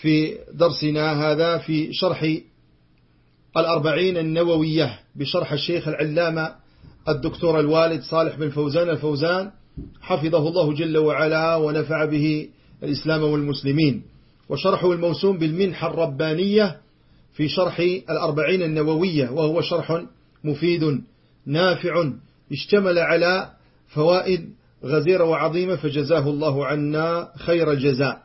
في درسنا هذا في شرح الأربعين النووية بشرح الشيخ العلامة الدكتور الوالد صالح بن فوزان الفوزان حفظه الله جل وعلا ونفع به الإسلام والمسلمين. وشرحه الموسوم بالمنحة الربانية في شرح الأربعين النووية وهو شرح مفيد نافع اشتمل على فوائد غزيرة وعظيمة فجزاه الله عنا خير الجزاء.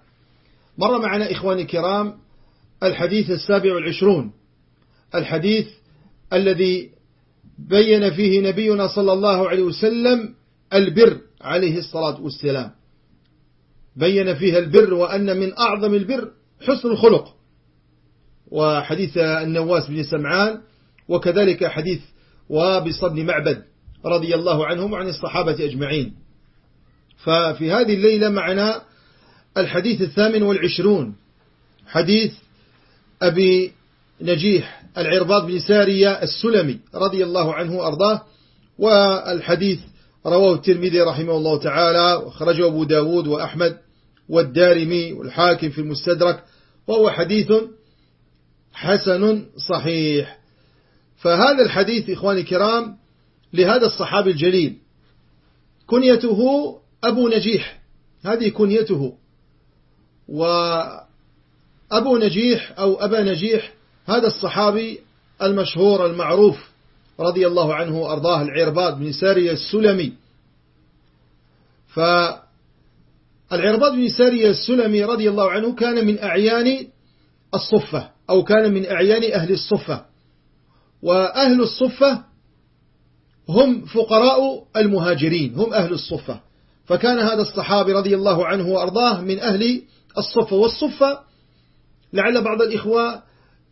مر معنا إخواني الكرام الحديث السابع والعشرون. الحديث الذي بين فيه نبينا صلى الله عليه وسلم البر عليه الصلاة والسلام. بين فيها البر وأن من أعظم البر حسن الخلق. وحديث النواس بن سمعان وكذلك حديث وابص بن معبد رضي الله عنهم وعن الصحابة أجمعين. ففي هذه الليلة معنا الحديث الثامن والعشرون حديث أبي نجيح العرباض بن سارية السلمي رضي الله عنه وأرضاه والحديث رواه الترمذي رحمه الله تعالى وخرجه أبو داود وأحمد والدارمي والحاكم في المستدرك وهو حديث حسن صحيح. فهذا الحديث إخواني الكرام لهذا الصحابي الجليل كنيته أبو نجيح هذه كنيته. وأبو نجيح أو أبا نجيح هذا الصحابي المشهور المعروف رضي الله عنه وأرضاه العرباد بن سارية السلمي. فالعرباد بن سارية السلمي رضي الله عنه كان من أعيان الصفة أو كان من أعيان أهل الصفة. وأهل الصفة هم فقراء المهاجرين هم أهل الصفة. فكان هذا الصحابي رضي الله عنه وأرضاه من أهل الصفة والصفة لعل بعض الإخوة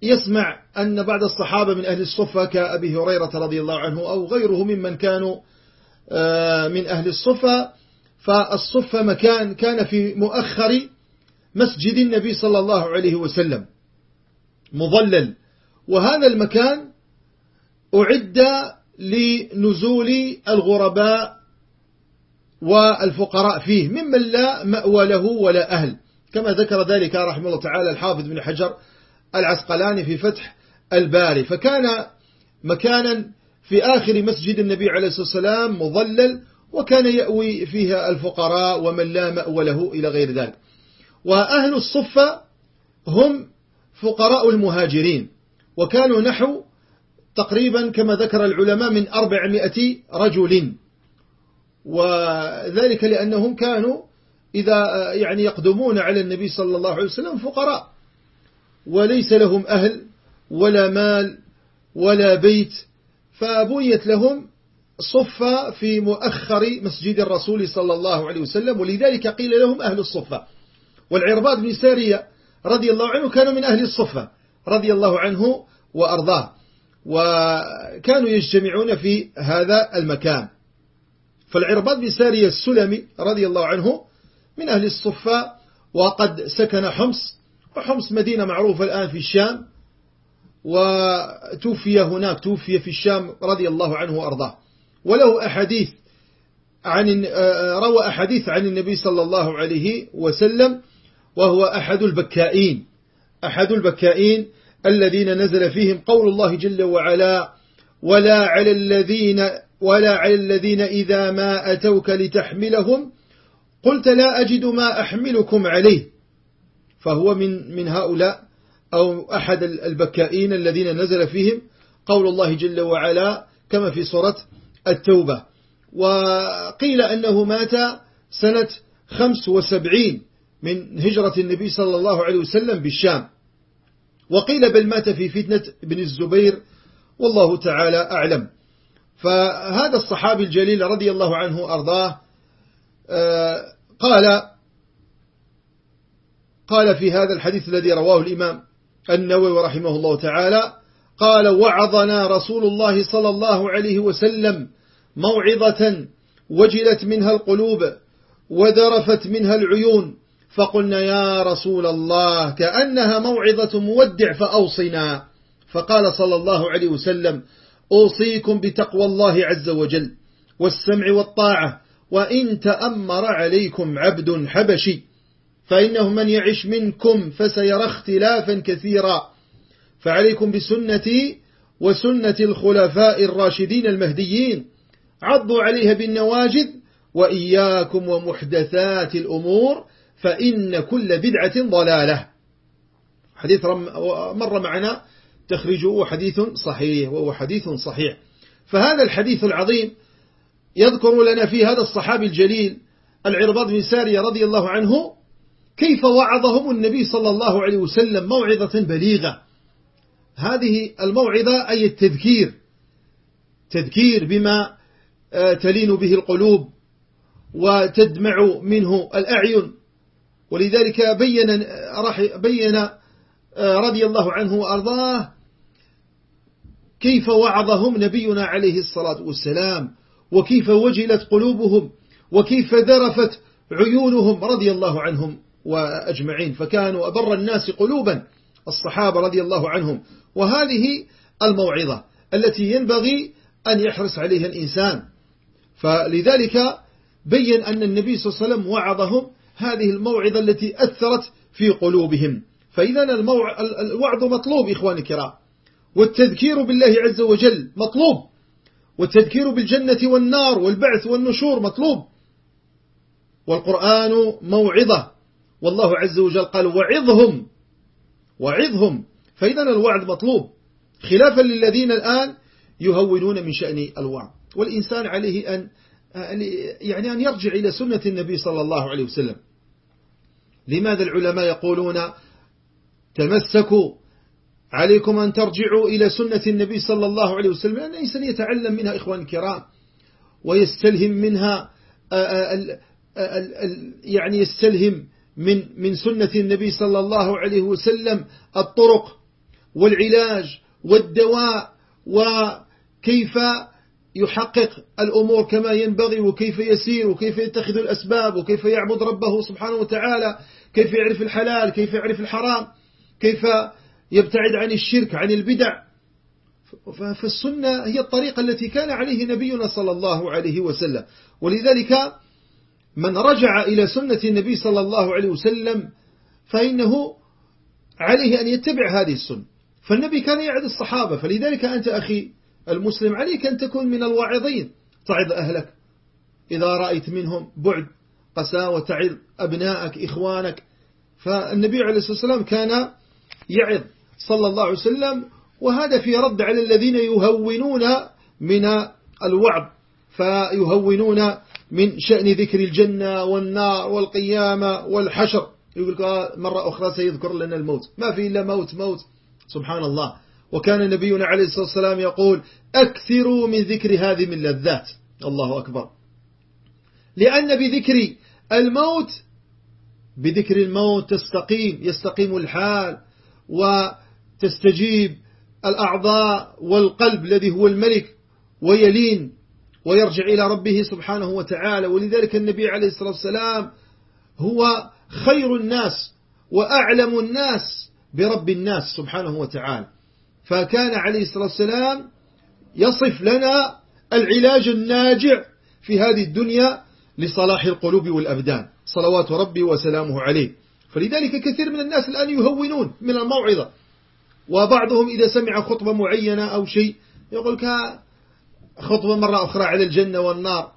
يسمع أن بعض الصحابة من أهل الصفة كأبي هريرة رضي الله عنه أو غيره ممن كانوا آه، من أهل الصفة. فالصفة مكان كان في مؤخر مسجد النبي صلى الله عليه وسلم مظلل. وهذا المكان أعد لنزول الغرباء والفقراء فيه ممن لا مأوى له ولا أهل. كما ذكر ذلك رحمه الله تعالى الحافظ بن حجر العسقلاني في فتح الباري فكان مكانا في آخر مسجد النبي عليه الصلاة والسلام مظلل وكان يأوي فيها الفقراء ومن لا مأوى له إلى غير ذلك. وأهل الصفة هم فقراء المهاجرين وكانوا نحو تقريبا كما ذكر العلماء من أربعمائة رجل وذلك لأنهم كانوا إذا يعني يقدمون على النبي صلى الله عليه وسلم فقراء. وليس لهم أهل ولا مال ولا بيت فبنيت لهم صفة في مؤخر مسجد الرسول صلى الله عليه وسلم ولذلك قيل لهم أهل الصفة. والعرباد بن سارية رضي الله عنه كانوا من أهل الصفة رضي الله عنه وأرضاه وكانوا يجتمعون في هذا المكان. فالعرباد بن سارية السلمي رضي الله عنه من أهل الصفة وقد سكن حمص وحمص مدينة معروفة الآن في الشام وتوفي هناك توفي في الشام رضي الله عنه وأرضاه. وله أحاديث عن روى أحاديث عن النبي صلى الله عليه وسلم وهو أحد البكائين أحد البكائين الذين نزل فيهم قول الله جل وعلا ولا على الذين ولا على الذين إذا ما أتوك لتحملهم قلت لا أجد ما أحملكم عليه. فهو من من هؤلاء أو أحد البكائين الذين نزل فيهم قول الله جل وعلا كما في سورة التوبة. وقيل أنه مات سنة خمس وسبعين من هجرة النبي صلى الله عليه وسلم بالشام. وقيل بل مات في فتنة ابن الزبير والله تعالى أعلم. فهذا الصحابي الجليل رضي الله عنه أرضاه قال قال في هذا الحديث الذي رواه الإمام النووي رحمه الله تعالى قال وعظنا رسول الله صلى الله عليه وسلم موعظة وجلت منها القلوب وذرفت منها العيون فقلنا يا رسول الله كأنها موعظة مودع فأوصنا فقال صلى الله عليه وسلم أوصيكم بتقوى الله عز وجل والسمع والطاعة وإن تأمر عليكم عبد حبشي فإنه من يعش منكم فسيرى اختلافا كثيرا. فعليكم بسنتي وسنة الخلفاء الراشدين المهديين. عضوا عليها بالنواجد وإياكم ومحدثات الأمور فإن كل بدعة ضلالة. حديث مر معنا تخرجه حديث صحيح وهو حديث صحيح. فهذا الحديث العظيم يذكر لنا في هذا الصحابي الجليل العرباض بن سارية رضي الله عنه كيف وعظهم النبي صلى الله عليه وسلم موعظة بليغة. هذه الموعظة أي التذكير تذكير بما آه، تلين به القلوب وتدمع منه الأعين. ولذلك بين بين آه، رضي الله عنه وأرضاه كيف وعظهم نبينا عليه الصلاة والسلام. وكيف وجلت قلوبهم وكيف ذرفت عيونهم رضي الله عنهم وأجمعين. فكانوا أبر الناس قلوبا الصحابة رضي الله عنهم. وهذه الموعظة التي ينبغي أن يحرص عليها الإنسان. فلذلك بين أن النبي صلى الله عليه وسلم وعظهم هذه الموعظة التي أثرت في قلوبهم. فإذا الوعظ مطلوب إخواني الكرام والتذكير بالله عز وجل مطلوب. والتذكير بالجنة والنار والبعث والنشور مطلوب. والقرآن موعظة. والله عز وجل قال وعظهم. وعظهم. فإذا الوعظ مطلوب. خلافا للذين الآن يهونون من شأن الوعظ والإنسان عليه أن يعني أن يرجع إلى سنة النبي صلى الله عليه وسلم. لماذا العلماء يقولون تمسكوا عليكم أن ترجعوا إلى سنة النبي صلى الله عليه وسلم لأن الإنسان يتعلم منها إخوان الكرام ويستلهم منها يعني يستلهم من من سنة النبي صلى الله عليه وسلم الطرق والعلاج والدواء وكيف يحقق الأمور كما ينبغي وكيف يسير وكيف يتخذ الأسباب وكيف يعبد ربه سبحانه وتعالى كيف يعرف الحلال كيف يعرف الحرام كيف يبتعد عن الشرك عن البدع. فالسنة هي الطريقة التي كان عليه نبينا صلى الله عليه وسلم. ولذلك من رجع إلى سنة النبي صلى الله عليه وسلم فإنه عليه أن يتبع هذه السنة. فالنبي كان يعد الصحابة فلذلك أنت أخي المسلم عليك أن تكون من الواعظين. تعظ أهلك. إذا رأيت منهم بعد قساوة تعظ أبنائك إخوانك. فالنبي عليه الصلاة والسلام كان يعظ. صلى الله عليه وسلم وهذا في رد على الذين يهونون من الوعظ فيهونون من شأن ذكر الجنة والنار والقيامة والحشر. يقول مرة أخرى سيذكر لنا الموت. ما في إلا موت موت. سبحان الله. وكان نبينا عليه الصلاة والسلام يقول أكثروا من ذكر هذه من لذات. الله أكبر. لأن بذكر الموت بذكر الموت تستقيم يستقيم الحال. وتستجيب الأعضاء والقلب الذي هو الملك ويلين ويرجع إلى ربه سبحانه وتعالى. ولذلك النبي عليه الصلاة والسلام هو خير الناس وأعلم الناس برب الناس سبحانه وتعالى. فكان عليه الصلاة والسلام يصف لنا العلاج الناجع في هذه الدنيا لصلاح القلوب والأبدان. صلوات ربي وسلامه عليه. فلذلك كثير من الناس الآن يهونون من الموعظة. وبعضهم إذا سمع خطبة معينة أو شيء يقول خطبة مرة أخرى على الجنة والنار.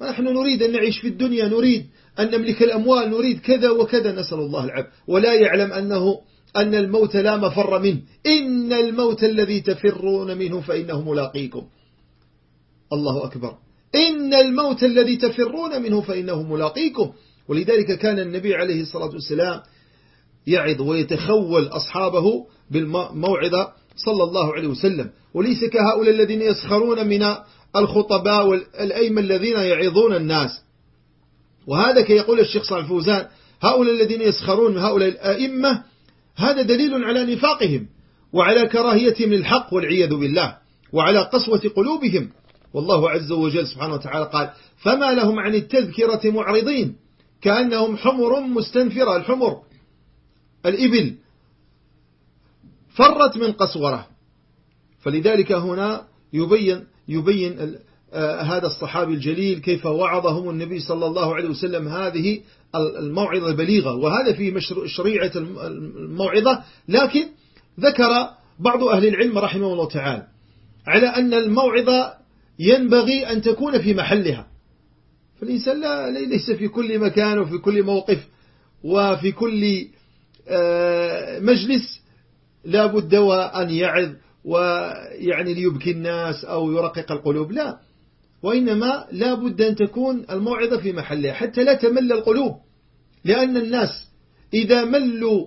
ونحن نريد أن نعيش في الدنيا نريد أن نملك الأموال نريد كذا وكذا. نسأل الله العب ولا يعلم أنه أن الموت لا مفر منه. إن الموت الذي تفرون منه فإنه ملاقيكم. الله أكبر. إن الموت الذي تفرون منه فإنه ملاقيكم. ولذلك كان النبي عليه الصلاة والسلام يعظ ويتخول أصحابه بالموعظة صلى الله عليه وسلم. وليس كهؤلاء الذين يسخرون من الخطباء والأئمة الذين يعظون الناس. وهذا كي يقول الشيخ صالح الفوزان هؤلاء الذين يسخرون من هؤلاء الأئمة هذا دليل على نفاقهم وعلى كراهيتهم للحق والعياذ بالله وعلى قسوة قلوبهم. والله عز وجل سبحانه وتعالى قال فما لهم عن التذكرة معرضين؟ كأنهم حمر مستنفرة الحمر. الإبل فرت من قسورة. فلذلك هنا يبين يبين آه، هذا الصحابي الجليل كيف وعظهم النبي صلى الله عليه وسلم هذه الموعظة البليغة وهذا في شريعة الموعظة. لكن ذكر بعض أهل العلم رحمه الله تعالى على أن الموعظة ينبغي أن تكون في محلها. فالإنسان لا ليس في كل مكان وفي كل موقف وفي كل مجلس لا بد وأن يعظ ويعني ليبكي الناس أو يرقق القلوب لا. وإنما لا بد أن تكون الموعظة في محلها حتى لا تمل القلوب لأن الناس إذا ملوا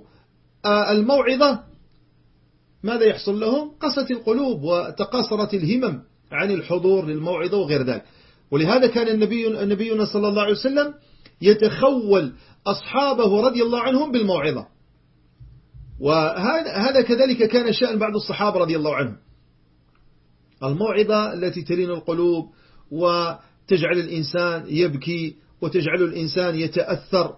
آه، الموعظة ماذا يحصل لهم؟ قست القلوب وتقاصرت الهمم عن الحضور للموعظة وغير ذلك. ولهذا كان النبي نبينا صلى الله عليه وسلم يتخول أصحابه رضي الله عنهم بالموعظة. وهذا كذلك كان شأن بعض الصحابة رضي الله عنهم. الموعظة التي تلين القلوب وتجعل الإنسان يبكي وتجعل الإنسان يتأثر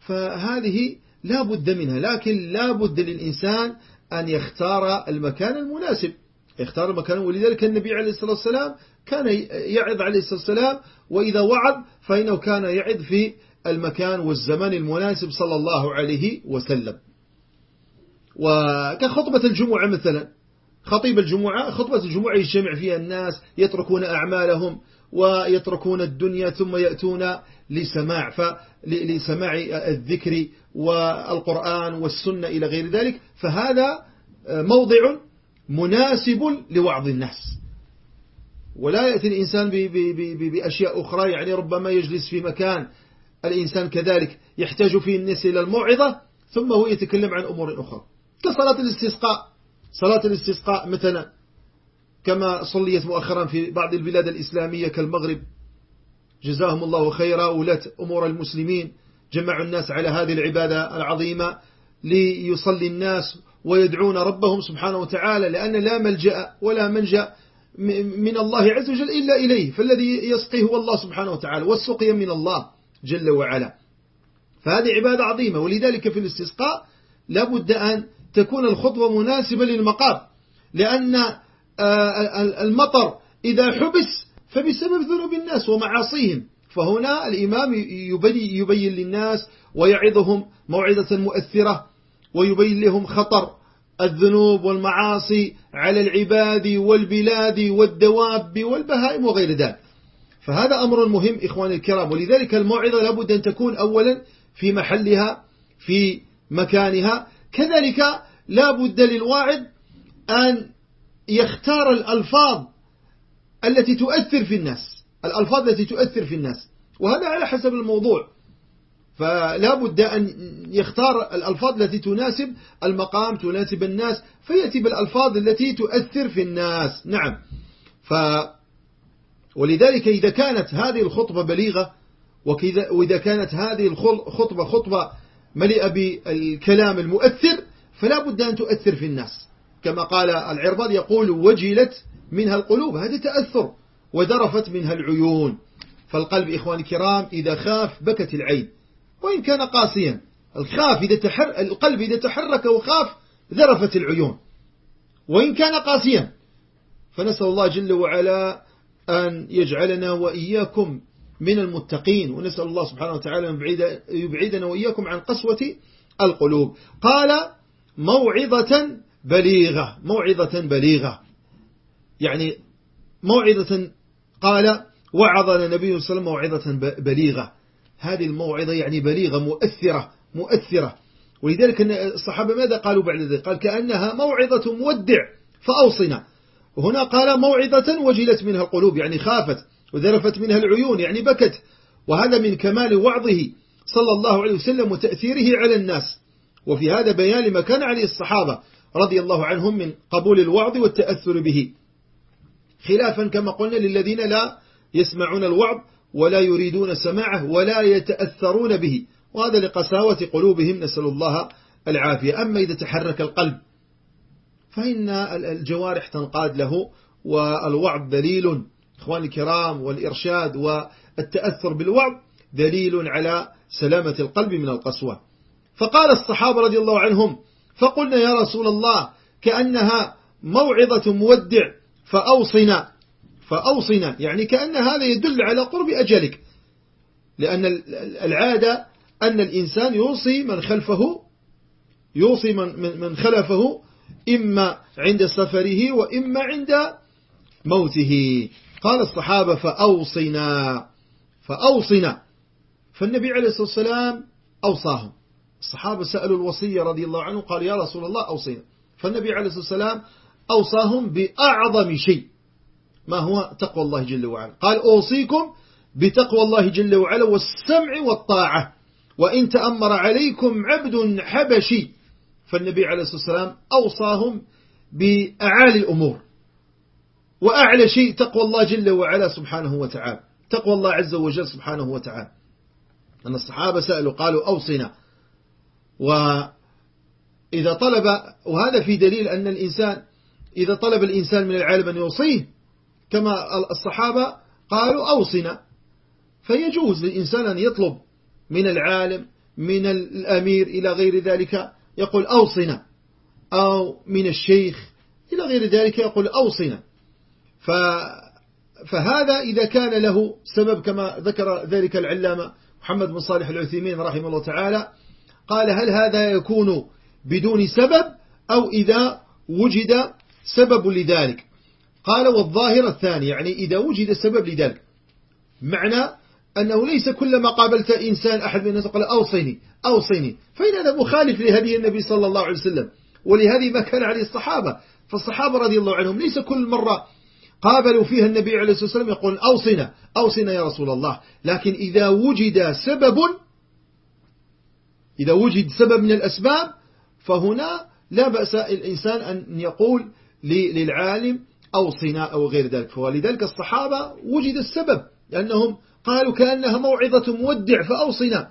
فهذه لا بد منها لكن لا بد للإنسان أن يختار المكان المناسب. يختار المكان ولذلك النبي عليه الصلاة والسلام كان يعظ عليه الصلاة والسلام وإذا وعظ فإنه كان يعظ في المكان والزمان المناسب صلى الله عليه وسلم. وكخطبة الجمعة مثلا خطيب الجمعة خطبة الجمعة يجمع فيها الناس يتركون أعمالهم ويتركون الدنيا ثم يأتون لسماع لسماع الذكر والقرآن والسنة إلى غير ذلك. فهذا موضع مناسب لوعظ الناس. ولا يأتي الإنسان بأشياء أخرى يعني ربما يجلس في مكان الإنسان كذلك يحتاج فيه الناس إلى الموعظة ثم هو يتكلم عن أمور أخرى. كصلاة الاستسقاء. صلاة الاستسقاء مثلا كما صليت مؤخرا في بعض البلاد الإسلامية كالمغرب. جزاهم الله خيرا. ولاة أمور المسلمين. جمعوا الناس على هذه العبادة العظيمة ليصلي الناس ويدعون ربهم سبحانه وتعالى لأن لا ملجأ ولا منجأ من الله عز وجل إلا إليه فالذي يسقي هو الله سبحانه وتعالى والسقي من الله جل وعلا. فهذه عبادة عظيمة. ولذلك في الاستسقاء لابد أن تكون الخطبة مناسبة للمقام. لأن آه، المطر إذا حبس فبسبب ذنوب الناس ومعاصيهم. فهنا الإمام يبين للناس ويعظهم موعظة مؤثرة ويبين لهم خطر الذنوب والمعاصي على العباد والبلاد والدواب والبهائم وغير ذلك. فهذا أمر مهم إخواني الكرام. ولذلك الموعظة لابد أن تكون أولا في محلها في مكانها كذلك لا بد للواعظ أن يختار الألفاظ التي تؤثر في الناس الألفاظ التي تؤثر في الناس وهذا على حسب الموضوع. فلا بد أن يختار الألفاظ التي تناسب المقام تناسب الناس فيأتي بالألفاظ التي تؤثر في الناس. نعم. ف ولذلك إذا كانت هذه الخطبة بليغة وإذا كانت هذه الخطبة خطبة مليئة بالكلام المؤثر فلا بد أن تؤثر في الناس. كما قال العرباض يقول وجلت منها القلوب. هذا تأثر ودرفت منها العيون. فالقلب إخواني الكرام إذا خاف بكت العين. وإن كان قاسيا الخاف إذا تحر القلب إذا تحرك وخاف ذرفت العيون. وإن كان قاسيا فنسأل الله جل وعلا أن يجعلنا وإياكم من المتقين ونسأل الله سبحانه وتعالى أن يبعدنا وإياكم عن قسوة القلوب. قال موعظة بليغة موعظة بليغة. يعني موعظة قال وعظنا النبي صلى الله عليه وسلم موعظة بليغة. هذه الموعظة يعني بليغة مؤثرة مؤثرة. ولذلك الصحابة ماذا قالوا بعد ذلك؟ قال كأنها موعظة مودع فأوصنا. وهنا قال موعظة وجلت منها القلوب يعني خافت. وذرفت منها العيون يعني بكت. وهذا من كمال وعظه صلى الله عليه وسلم وتأثيره على الناس. وفي هذا بيان لما كان عليه الصحابة رضي الله عنهم من قبول الوعظ والتأثر به. خلافا كما قلنا للذين لا يسمعون الوعظ ولا يريدون سماعه ولا يتأثرون به. وهذا لقساوة قلوبهم نسأل الله العافية. أما إذا تحرك القلب فإن الجوارح تنقاد له والوعظ دليل. إخواني الكرام والإرشاد والتأثر بالوعظ دليل على سلامة القلب من القسوة. فقال الصحابة رضي الله عنهم فقلنا يا رسول الله كأنها موعظة مودع فأوصنا فأوصنا يعني كأن هذا يدل على قرب أجلك. لأن العادة أن الإنسان يوصي من خلفه يوصي من, من خلفه إما عند سفره وإما عند موته. قال الصحابة فأوصنا فأوصنا فالنبي عليه الصلاة والسلام أوصاهم. الصحابة سألوا الوصية رضي الله عنه قال يا رسول الله أوصينا. فالنبي عليه الصلاة والسلام أوصاهم بأعظم شيء ما هو؟ تقوى الله جل وعلا. قال أوصيكم بتقوى الله جل وعلا والسمع والطاعة. وإن تأمر عليكم عبد حبشي. فالنبي عليه الصلاة والسلام أوصاهم بأعالي الأمور. وأعلى شيء تقوى الله جل وعلا سبحانه وتعالى. تقوى الله عز وجل سبحانه وتعالى. أن الصحابة سألوا قالوا أوصنا. وإذا طلب وهذا في دليل أن الإنسان إذا طلب الإنسان من العالم أن يوصيه كما الصحابة قالوا أوصنا. فيجوز للإنسان أن يطلب من العالم من الأمير إلى غير ذلك يقول أوصنا. أو من الشيخ إلى غير ذلك يقول أوصنا. فهذا إذا كان له سبب كما ذكر ذلك العلامة محمد بن صالح العثيمين رحمه الله تعالى قال هل هذا يكون بدون سبب أو إذا وجد سبب لذلك؟ قال والظاهر الثاني يعني إذا وجد سبب لذلك. معنى أنه ليس كلما قابلت إنسان أحد من الناس قال أوصيني أوصيني. فإن هذا مخالف لهدي النبي صلى الله عليه وسلم ولهذه ما كان عليه الصحابة فالصحابة رضي الله عنهم ليس كل مرة قابلوا فيها النبي عليه الصلاة والسلام يقول أوصنا أوصنا يا رسول الله. لكن إذا وجد سبب إذا وجد سبب من الأسباب فهنا لا بأس الإنسان أن يقول للعالم أوصنا أو غير ذلك. ولذلك الصحابة وجد السبب لأنهم قالوا كأنها موعظة مودع فأوصنا.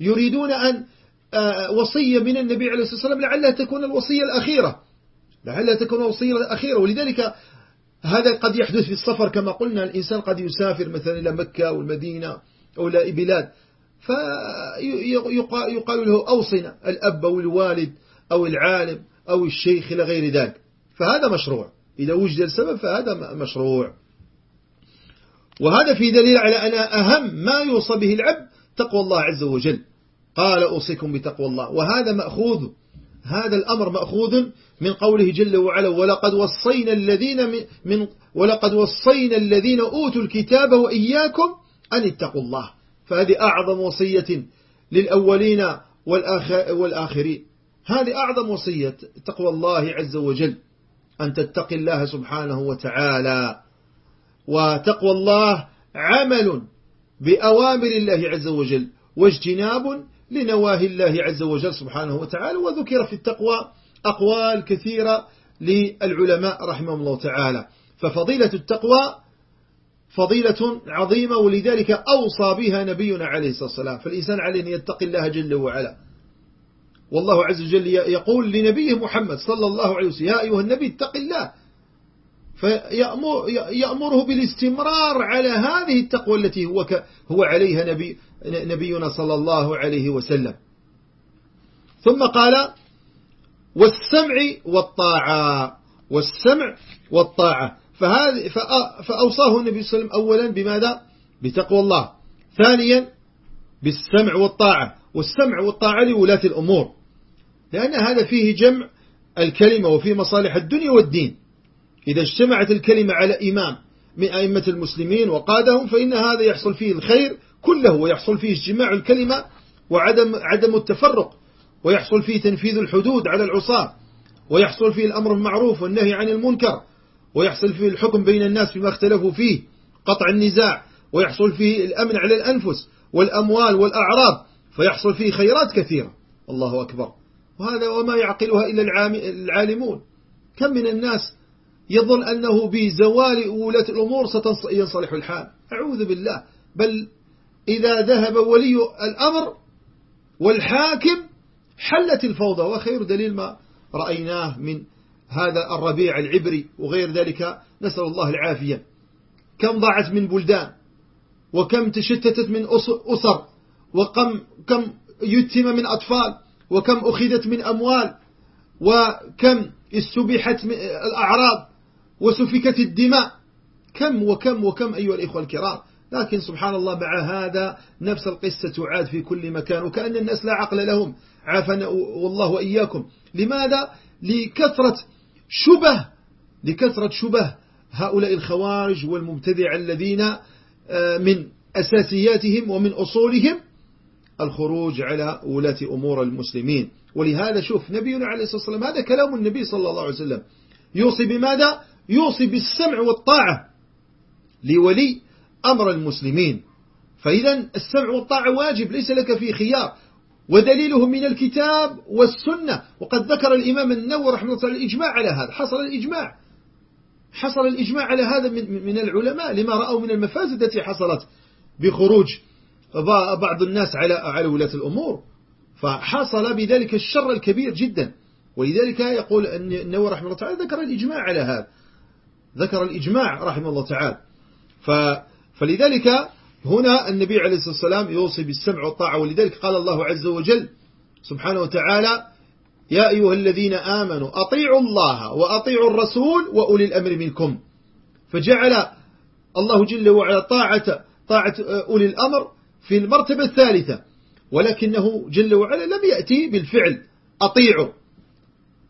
يريدون أن آه، وصية من النبي عليه الصلاة والسلام لعلها تكون الوصية الأخيرة. لعلها تكون الوصية الأخيرة. ولذلك هذا قد يحدث في السفر كما قلنا الإنسان قد يسافر مثلا إلى مكة أو المدينة أو إلى بلاد فيقال له أوصنا الأب أو الوالد أو العالم أو الشيخ إلى غير ذلك. فهذا مشروع. إذا وجد السبب فهذا مشروع. وهذا في دليل على أن أهم ما يوصى به العبد تقوى الله عز وجل. قال أوصيكم بتقوى الله. وهذا مأخوذ هذا الأمر مأخوذ من قوله جل وعلا ولقد وصينا الذين من ولقد وصينا الذين أوتوا الكتاب وإياكم أن اتقوا الله. فهذه أعظم وصية للأولين والآخرين. هذه أعظم وصية تقوى الله عز وجل أن تتقي الله سبحانه وتعالى. وتقوى الله عمل بأوامر الله عز وجل واجتناب لنواهي الله عز وجل سبحانه وتعالى وذكر في التقوى أقوال كثيرة للعلماء رحمهم الله تعالى. ففضيلة التقوى فضيلة عظيمة ولذلك أوصى بها نبينا عليه الصلاة والسلام. فالإنسان عليه أن يتقي الله جل وعلا. والله عز وجل يقول لنبيه محمد صلى الله عليه وسلم يا أيها النبي اتق الله. فيأمره بالاستمرار على هذه التقوى التي هو هو عليها نبي نبينا صلى الله عليه وسلم. ثم قال والسمع والطاعة. والسمع والطاعة. فهذه فأوصاه النبي صلى الله عليه وسلم أولا بماذا؟ بتقوى الله. ثانيا بالسمع والطاعة. والسمع والطاعة لولاة الأمور. لأن هذا فيه جمع الكلمة وفيه مصالح الدنيا والدين. إذا اجتمعت الكلمة على إمام من أئمة المسلمين وقادهم فإن هذا يحصل فيه الخير كله ويحصل فيه اجتماع الكلمة وعدم عدم التفرق. ويحصل فيه تنفيذ الحدود على العصاة ويحصل فيه الأمر المعروف والنهي عن المنكر ويحصل فيه الحكم بين الناس فيما اختلفوا فيه قطع النزاع ويحصل فيه الأمن على الأنفس والأموال والأعراض فيحصل فيه خيرات كثيرة. الله أكبر. وهذا وما يعقلها إلا العالمون. كم من الناس يظن أنه بزوال ولاة الأمور سينصلح الحال. أعوذ بالله. بل إذا ذهب ولي الأمر والحاكم حلت الفوضى وخير دليل ما رأيناه من هذا الربيع العبري وغير ذلك نسأل الله العافية. كم ضاعت من بلدان وكم تشتتت من أسر وكم كم يتم من أطفال وكم أخذت من أموال وكم استبيحت الأعراض وسفكت الدماء. كم وكم وكم أيها الإخوة الكرام. لكن سبحان الله مع هذا نفس القصة تعاد في كل مكان وكأن الناس لا عقل لهم. عافنا والله وإياكم. لماذا؟ لكثرة شبه لكثرة شبه هؤلاء الخوارج والمبتدع الذين آه، من أساسياتهم ومن أصولهم الخروج على ولاة أمور المسلمين. ولهذا شوف نبينا عليه الصلاة والسلام هذا كلام النبي صلى الله عليه وسلم. يوصي بماذا؟ يوصي بالسمع والطاعة لولي أمر المسلمين. فإذا السمع والطاعة واجب ليس لك في خيار. ودليله من الكتاب والسنة. وقد ذكر الإمام النووي رحمه الله الإجماع على هذا. حصل الإجماع. حصل الإجماع على هذا من العلماء لما رأوا من المفاسد التي حصلت بخروج بعض الناس على على ولاة الأمور. فحصل بذلك الشر الكبير جدا. ولذلك يقول النووي رحمه الله تعالى ذكر الإجماع على هذا. ذكر الإجماع رحمه الله تعالى. فلذلك هنا النبي عليه الصلاة والسلام يوصي بالسمع والطاعة ولذلك قال الله عز وجل سبحانه وتعالى يا أيها الذين آمنوا أطيعوا الله وأطيعوا الرسول وأولي الأمر منكم. فجعل الله جل وعلا طاعة, طاعة أولي الأمر في المرتبة الثالثة ولكنه جل وعلا لم يأتي بالفعل أطيعوا.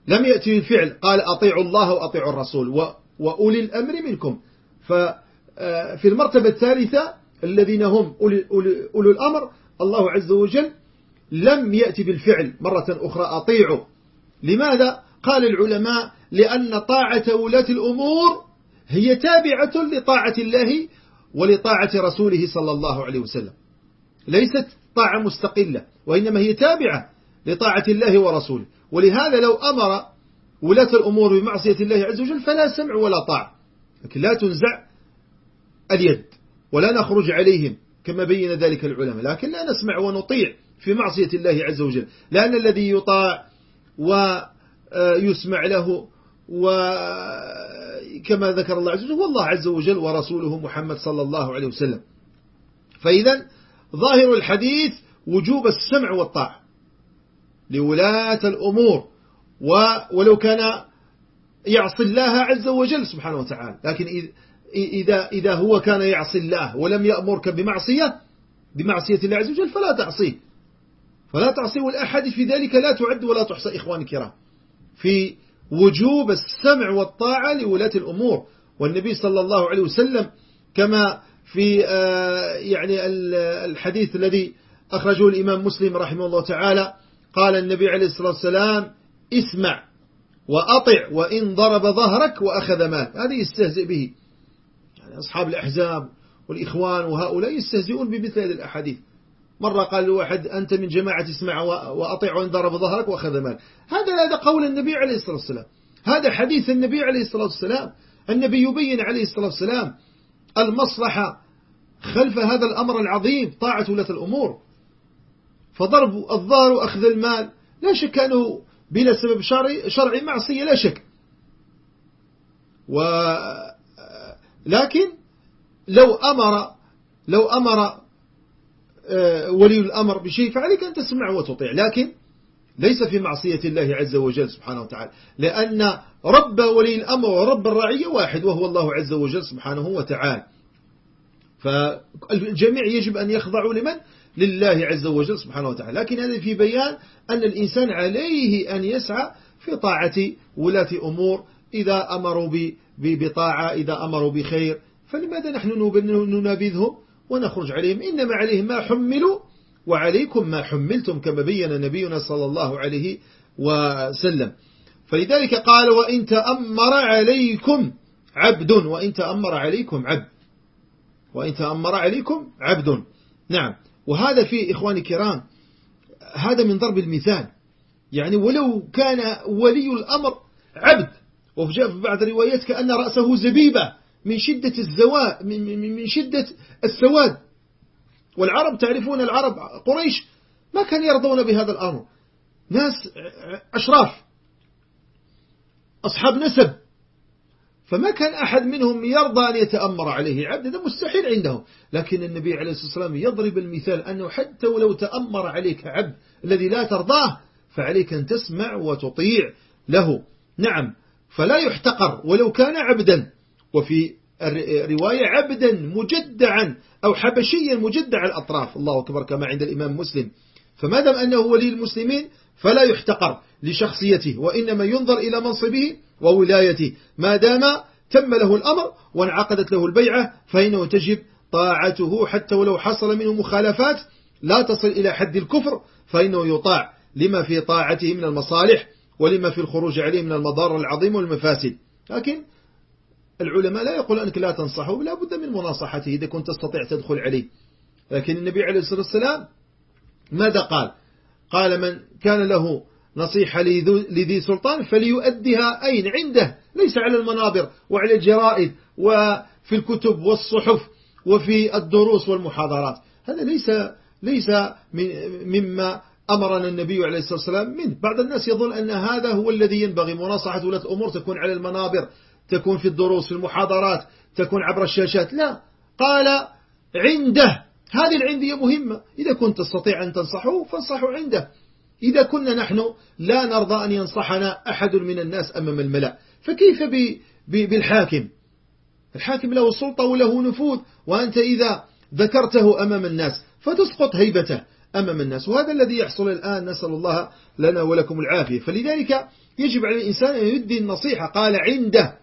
لم يأتي بالفعل قال أطيعوا الله وأطيعوا الرسول وأولي الأمر منكم. ففي المرتبة الثالثة الذين هم أولو الأمر الله عز وجل لم يأتي بالفعل مرة أخرى أطيعوا لماذا؟ قال العلماء لأن طاعة ولاة الأمور هي تابعة لطاعة الله ولطاعة رسوله صلى الله عليه وسلم. ليست طاعة مستقلة وإنما هي تابعة لطاعة الله ورسوله. ولهذا لو أمر ولاة الأمور بمعصية الله عز وجل فلا سمع ولا طاعة. لكن لا تنزع اليد. ولا نخرج عليهم كما بين ذلك العلماء. لكن لا نسمع ونطيع في معصية الله عز وجل. لأن الذي يطاع ويسمع له وكما ذكر الله عز وجل والله عز وجل ورسوله محمد صلى الله عليه وسلم. فإذا ظاهر الحديث وجوب السمع والطاعة لولاة الأمور. ولو كان يعصي الله عز وجل سبحانه وتعالى. لكن إذا, إذا هو كان يعصي الله ولم يأمرك بمعصية بمعصية الله عز وجل فلا تعصيه. فلا تعصيه والأحاديث في ذلك لا تعد ولا تحصى إخواني الكرام. في وجوب السمع والطاعة لولاة الأمور. والنبي صلى الله عليه وسلم كما في آه، يعني الحديث الذي أخرجه الإمام مسلم رحمه الله تعالى قال النبي عليه الصلاة والسلام اسمع وأطع وإن ضرب ظهرك وأخذ مال. هذا يستهزئ به. أصحاب الأحزاب والإخوان وهؤلاء يستهزئون بمثل هذه الأحاديث. مرة قال واحد أنت من جماعة اسمع وأطيع وإن ضرب ظهرك وأخذ مال. هذا هذا قول النبي عليه الصلاة والسلام. هذا حديث النبي عليه الصلاة والسلام. النبي يبين عليه الصلاة والسلام المصلحة خلف هذا الأمر العظيم طاعة ولاة الأمور. فضرب الظهر وأخذ المال. لا شك أنه بلا سبب شرعي, شرعي معصية لا شك. و لكن لو أمر لو أمر آه، ولي الأمر بشيء فعليك أن تسمع وتطيع لكن ليس في معصية الله عز وجل سبحانه وتعالى لأن رب ولي الأمر ورب الرعية واحد وهو الله عز وجل سبحانه وتعالى فالجميع يجب أن يخضعوا لمن؟ لله عز وجل سبحانه وتعالى لكن هذا في بيان أن الإنسان عليه أن يسعى في طاعة ولاة أمور إذا أمروا بطاعة إذا أمروا بخير فلماذا نحن ننابذهم ونخرج عليهم؟ إنما عليهم ما حملوا وعليكم ما حملتم كما بين نبينا صلى الله عليه وسلم. فلذلك قال وإن تأمر عليكم عبد وإن تأمر عليكم عبد وإن تأمر عليكم عبد. نعم. وهذا في إخواني الكرام هذا من ضرب المثال. يعني ولو كان ولي الأمر عبد وجاء في بعض الروايات كأن رأسه زبيبة من شدة الزواء من, من شدة السواد. والعرب تعرفون العرب قريش ما كان يرضون بهذا الأمر. ناس أشراف أصحاب نسب. فما كان أحد منهم يرضى أن يتأمر عليه. عبد هذا مستحيل عنده لكن النبي عليه الصلاة والسلام يضرب المثال أنه حتى ولو تأمر عليك عبد الذي لا ترضاه فعليك أن تسمع وتطيع له. نعم. فلا يحتقر ولو كان عبدا. وفي رواية عبدا مجدعا أو حبشيا مجدع الأطراف. الله أكبر كما عند الإمام مسلم. فما دام أنه ولي المسلمين؟ فلا يحتقر لشخصيته وإنما ينظر إلى منصبه وولايته. ما دام تم له الأمر وانعقدت له البيعة فإنه تجب طاعته. حتى ولو حصل منه مخالفات لا تصل إلى حد الكفر فإنه يطاع لما في طاعته من المصالح. ولما في الخروج عليه من المضار العظيم والمفاسد. لكن العلماء لا يقول أنك لا تنصحه لا بد من مناصحته إذا كنت تستطيع تدخل عليه. لكن النبي عليه الصلاة والسلام ماذا قال؟ قال من كان له نصيحة لذي سلطان فليؤدها أين؟ عنده. ليس على المنابر وعلى الجرائد وفي الكتب والصحف وفي الدروس والمحاضرات. هذا ليس ليس مما أمرنا النبي عليه الصلاة والسلام منه بعض الناس يظن أن هذا هو الذي ينبغي. مناصحة ولاة الأمور تكون على المنابر تكون في الدروس في المحاضرات تكون عبر الشاشات. لا. قال عنده. هذه العندية مهمة. إذا كنت تستطيع أن تنصحه فانصحه عنده. إذا كنا نحن لا نرضى أن ينصحنا أحد من الناس أمام الملأ. فكيف بالحاكم؟ الحاكم له سلطة وله نفوذ. وأنت إذا ذكرته أمام الناس فتسقط هيبته. أمام الناس. وهذا الذي يحصل الآن نسأل الله لنا ولكم العافية. فلذلك يجب على الإنسان أن يدي النصيحة قال عنده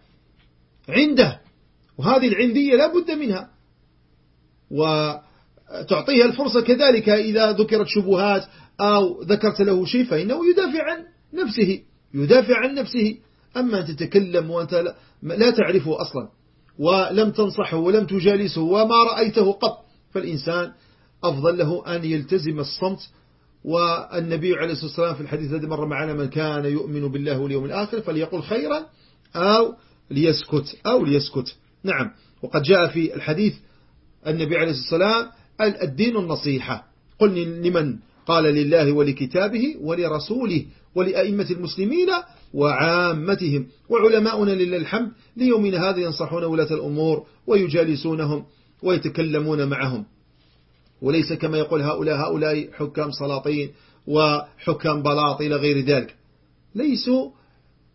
عنده. وهذه العندية لا بد منها. وتعطيها الفرصة كذلك إذا ذكرت شبهات أو ذكرت له شيء فإنه يدافع عن نفسه يدافع عن نفسه. أما أن تتكلم وأنت لا تعرفه أصلا ولم تنصحه ولم تجالسه وما رأيته قط فالإنسان أفضل له أن يلتزم الصمت والنبي عليه الصلاة والسلام في الحديث الذي مر معنا من كان يؤمن بالله واليوم الآخر فليقل خيرا أو ليسكت أو ليسكت. نعم. وقد جاء في الحديث النبي عليه الصلاة والسلام الدين النصيحة. قل لمن؟ قال لله ولكتابه ولرسوله ولأئمة المسلمين وعامتهم وعلماؤنا لله الحمد ليومنا هذا ينصحون ولاة الأمور ويجالسونهم ويتكلمون معهم. وليس كما يقول هؤلاء هؤلاء حكام سلاطين وحكام بلاط إلى غير ذلك. ليسوا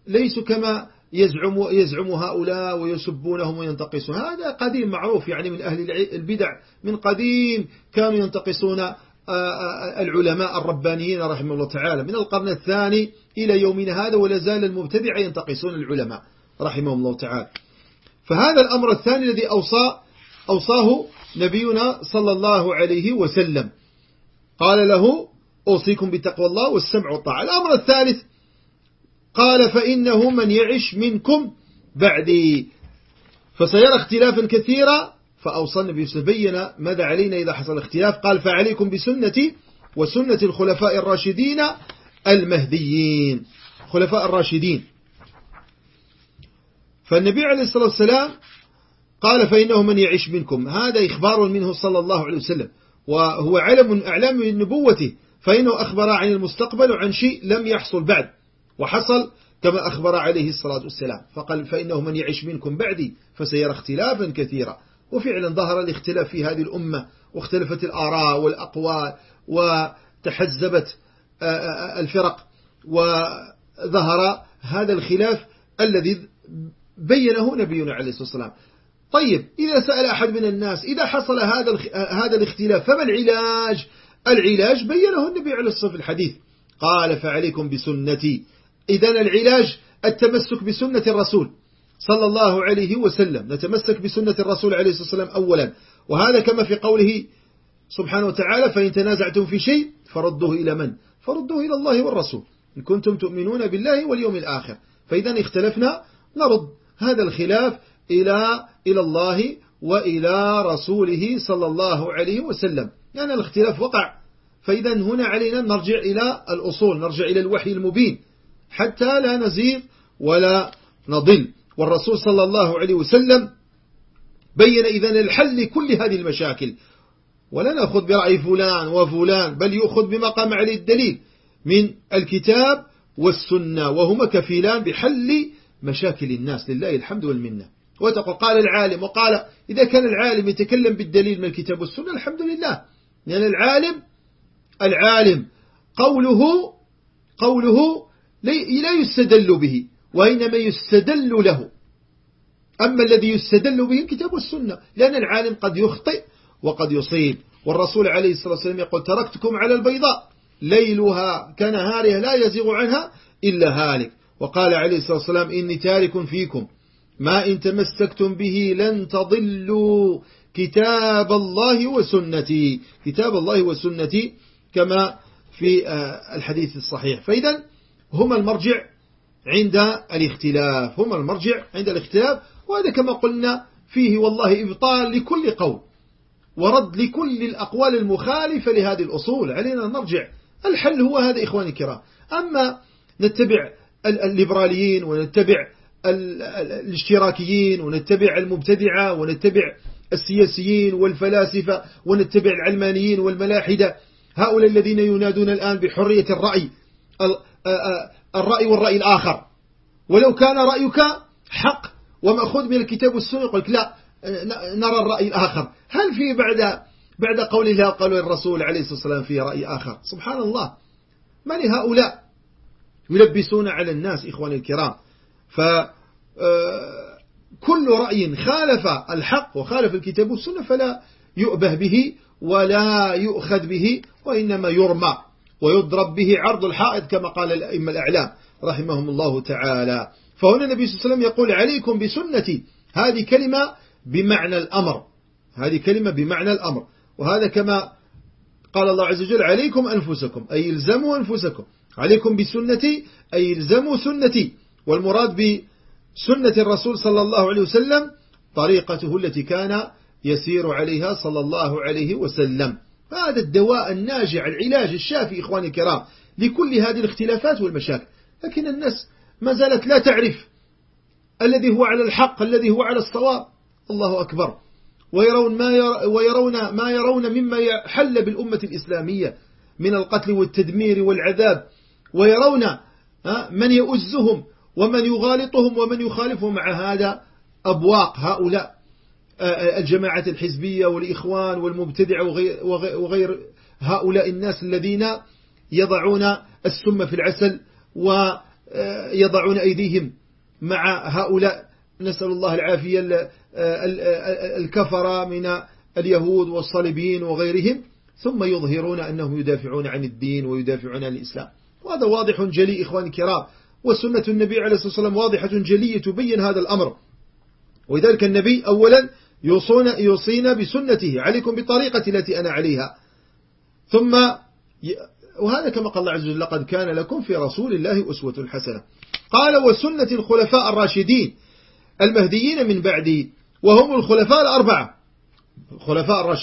ليسوا كما يزعم يزعم هؤلاء ويسبونهم وينتقصون. هذا قديم معروف يعني من أهل البدع من قديم كانوا ينتقصون آه، آه، العلماء الربانيين رحمه الله تعالى. من القرن الثاني إلى يومنا هذا ولا زال المبتدع ينتقصون العلماء رحمهم الله تعالى. فهذا الأمر الثاني الذي أوصى أوصاه نبينا صلى الله عليه وسلم. قال له أوصيكم بتقوى الله والسمع والطاعة. الأمر الثالث قال فإنه من يعش منكم بعدي. فسيرى اختلافا كثيرا فأوصى النبي بين ماذا علينا إذا حصل اختلاف. قال فعليكم بسنتي وسنة الخلفاء الراشدين المهديين. خلفاء الراشدين. فالنبي عليه الصلاة والسلام قال فإنه من يعيش منكم. هذا إخبار منه صلى الله عليه وسلم. وهو علم من أعلام نبوته فإنه أخبر عن المستقبل وعن شيء لم يحصل بعد. وحصل كما أخبر عليه الصلاة والسلام. فقال فإنه من يعيش منكم بعدي فسيرى اختلافا كثيرا. وفعلا ظهر الاختلاف في هذه الأمة واختلفت الآراء والأقوال وتحزبت الفرق. وظهر هذا الخلاف الذي بينه نبينا عليه الصلاة والسلام. طيب إذا سأل أحد من الناس إذا حصل هذا هذا الاختلاف فما العلاج؟ العلاج بينه النبي عليه الصلاة في الحديث قال فعليكم بسنتي. إذا العلاج التمسك بسنة الرسول صلى الله عليه وسلم نتمسك بسنة الرسول عليه الصلاة والسلام أولا. وهذا كما في قوله سبحانه وتعالى فإن تنازعتم في شيء فردوه إلى من؟ فردوه إلى الله والرسول. إن كنتم تؤمنون بالله واليوم الآخر. فإذا اختلفنا نرد. هذا الخلاف إلى إلى الله وإلى رسوله صلى الله عليه وسلم. يعني الاختلاف وقع. فإذا هنا علينا نرجع إلى الأصول نرجع إلى الوحي المبين. حتى لا نزيغ ولا نضل. والرسول صلى الله عليه وسلم بين إذن الحل لكل هذه المشاكل. ولا نأخذ برأي فلان وفلان بل يأخذ بما قام عليه الدليل من الكتاب والسنة. وهما كفيلان بحل مشاكل الناس لله الحمد والمنة. وتقول قال العالم وقال إذا كان العالم يتكلم بالدليل من الكتاب والسنة الحمد لله. لأن العالم العالم قوله قوله لا يستدل به وإنما يستدل له. أما الذي يستدل به الكتاب والسنة لأن العالم قد يخطئ وقد يصيب. والرسول عليه الصلاة والسلام يقول تركتكم على البيضاء ليلها كنهارها لا يزيغ عنها إلا هالك. وقال عليه الصلاة والسلام إني تارك فيكم. ما إن تمسكتم به لن تضلوا. كتاب الله وسنتي. كتاب الله وسنتي كما في آه، الحديث الصحيح. فإذا هما المرجع عند الاختلاف. هما المرجع عند الاختلاف. وهذا كما قلنا فيه والله إبطال لكل قول ورد لكل الأقوال المخالفة لهذه الأصول. علينا نرجع. الحل هو هذا إخواني الكرام. أما نتبع الليبراليين ونتبع الاشتراكيين ونتبع المبتدعة ونتبع السياسيين والفلاسفة ونتبع العلمانيين والملاحدة. هؤلاء الذين ينادون الآن بحرية الرأي الرأي والرأي الآخر. ولو كان رأيك حق ومأخوذ من الكتاب والسنة يقول لك لا نرى الرأي الآخر. هل في بعد بعد قول الله قالوا الرسول عليه الصلاة والسلام في رأي آخر؟ سبحان الله. ما لهؤلاء يلبسون على الناس إخواني الكرام؟ فكل آه، رأي خالف الحق وخالف الكتاب والسنة فلا يؤبه به ولا يؤخذ به وإنما يرمى ويضرب به عرض الحائط كما قال الأئمة الأعلام رحمهم الله تعالى. فهنا النبي صلى الله عليه وسلم يقول عليكم بسنتي. هذه كلمة بمعنى الأمر. هذه كلمة بمعنى الأمر. وهذا كما قال الله عز وجل عليكم أنفسكم أي الزموا أنفسكم. عليكم بسنتي أي الزموا سنتي. والمراد بسنة الرسول صلى الله عليه وسلم طريقته التي كان يسير عليها صلى الله عليه وسلم. هذا الدواء الناجع العلاج الشافي إخواني الكرام لكل هذه الاختلافات والمشاكل. لكن الناس ما زالت لا تعرف الذي هو على الحق الذي هو على الصواب. الله أكبر. ويرون ما, ير ويرون ما يرون مما يحل بالأمة الإسلامية من القتل والتدمير والعذاب. ويرون من يؤزهم ومن يغالطهم ومن يخالفهم مع هذا أبواق هؤلاء الجماعة الحزبية والإخوان والمبتدع وغير هؤلاء الناس الذين يضعون السم في العسل ويضعون أيديهم مع هؤلاء. نسأل الله العافية الكفر من اليهود والصليبيين وغيرهم ثم يظهرون أنهم يدافعون عن الدين ويدافعون عن الإسلام. وهذا واضح جلي إخواني الكرام. وسنة النبي عليه الصلاة والسلام واضحة جلية تبين هذا الأمر. ولذلك النبي أولا يوصون يوصينا بسنته عليكم بطريقة التي أنا عليها. ثم وهذا كما قال الله عز وجل لقد كان لكم في رسول الله أسوة حسنة. قال وسنة الخلفاء الراشدين المهديين من بعدي وهم الخلفاء الأربعة. خلفاء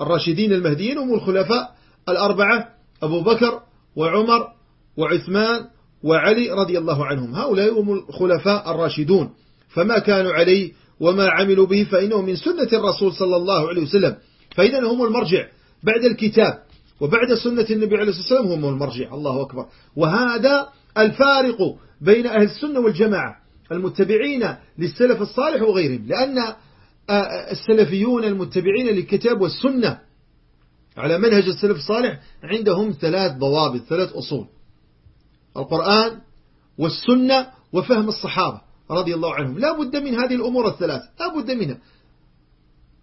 الراشدين المهديين هم الخلفاء الأربعة أبو بكر وعمر وعثمان وعلي رضي الله عنهم. هؤلاء هم الخلفاء الراشدون. فما كانوا عليه وما عملوا به فإنه من سنة الرسول صلى الله عليه وسلم. فإذا هم المرجع بعد الكتاب. وبعد سنة النبي عليه الصلاة والسلام هم المرجع. الله أكبر. وهذا الفارق بين أهل السنة والجماعة المتبعين للسلف الصالح وغيرهم. لأن السلفيون المتبعين للكتاب والسنة على منهج السلف الصالح عندهم ثلاث ضوابط ثلاث أصول. القرآن والسنة وفهم الصحابة رضي الله عنهم. لا بد من هذه الأمور الثلاث لا بد منها.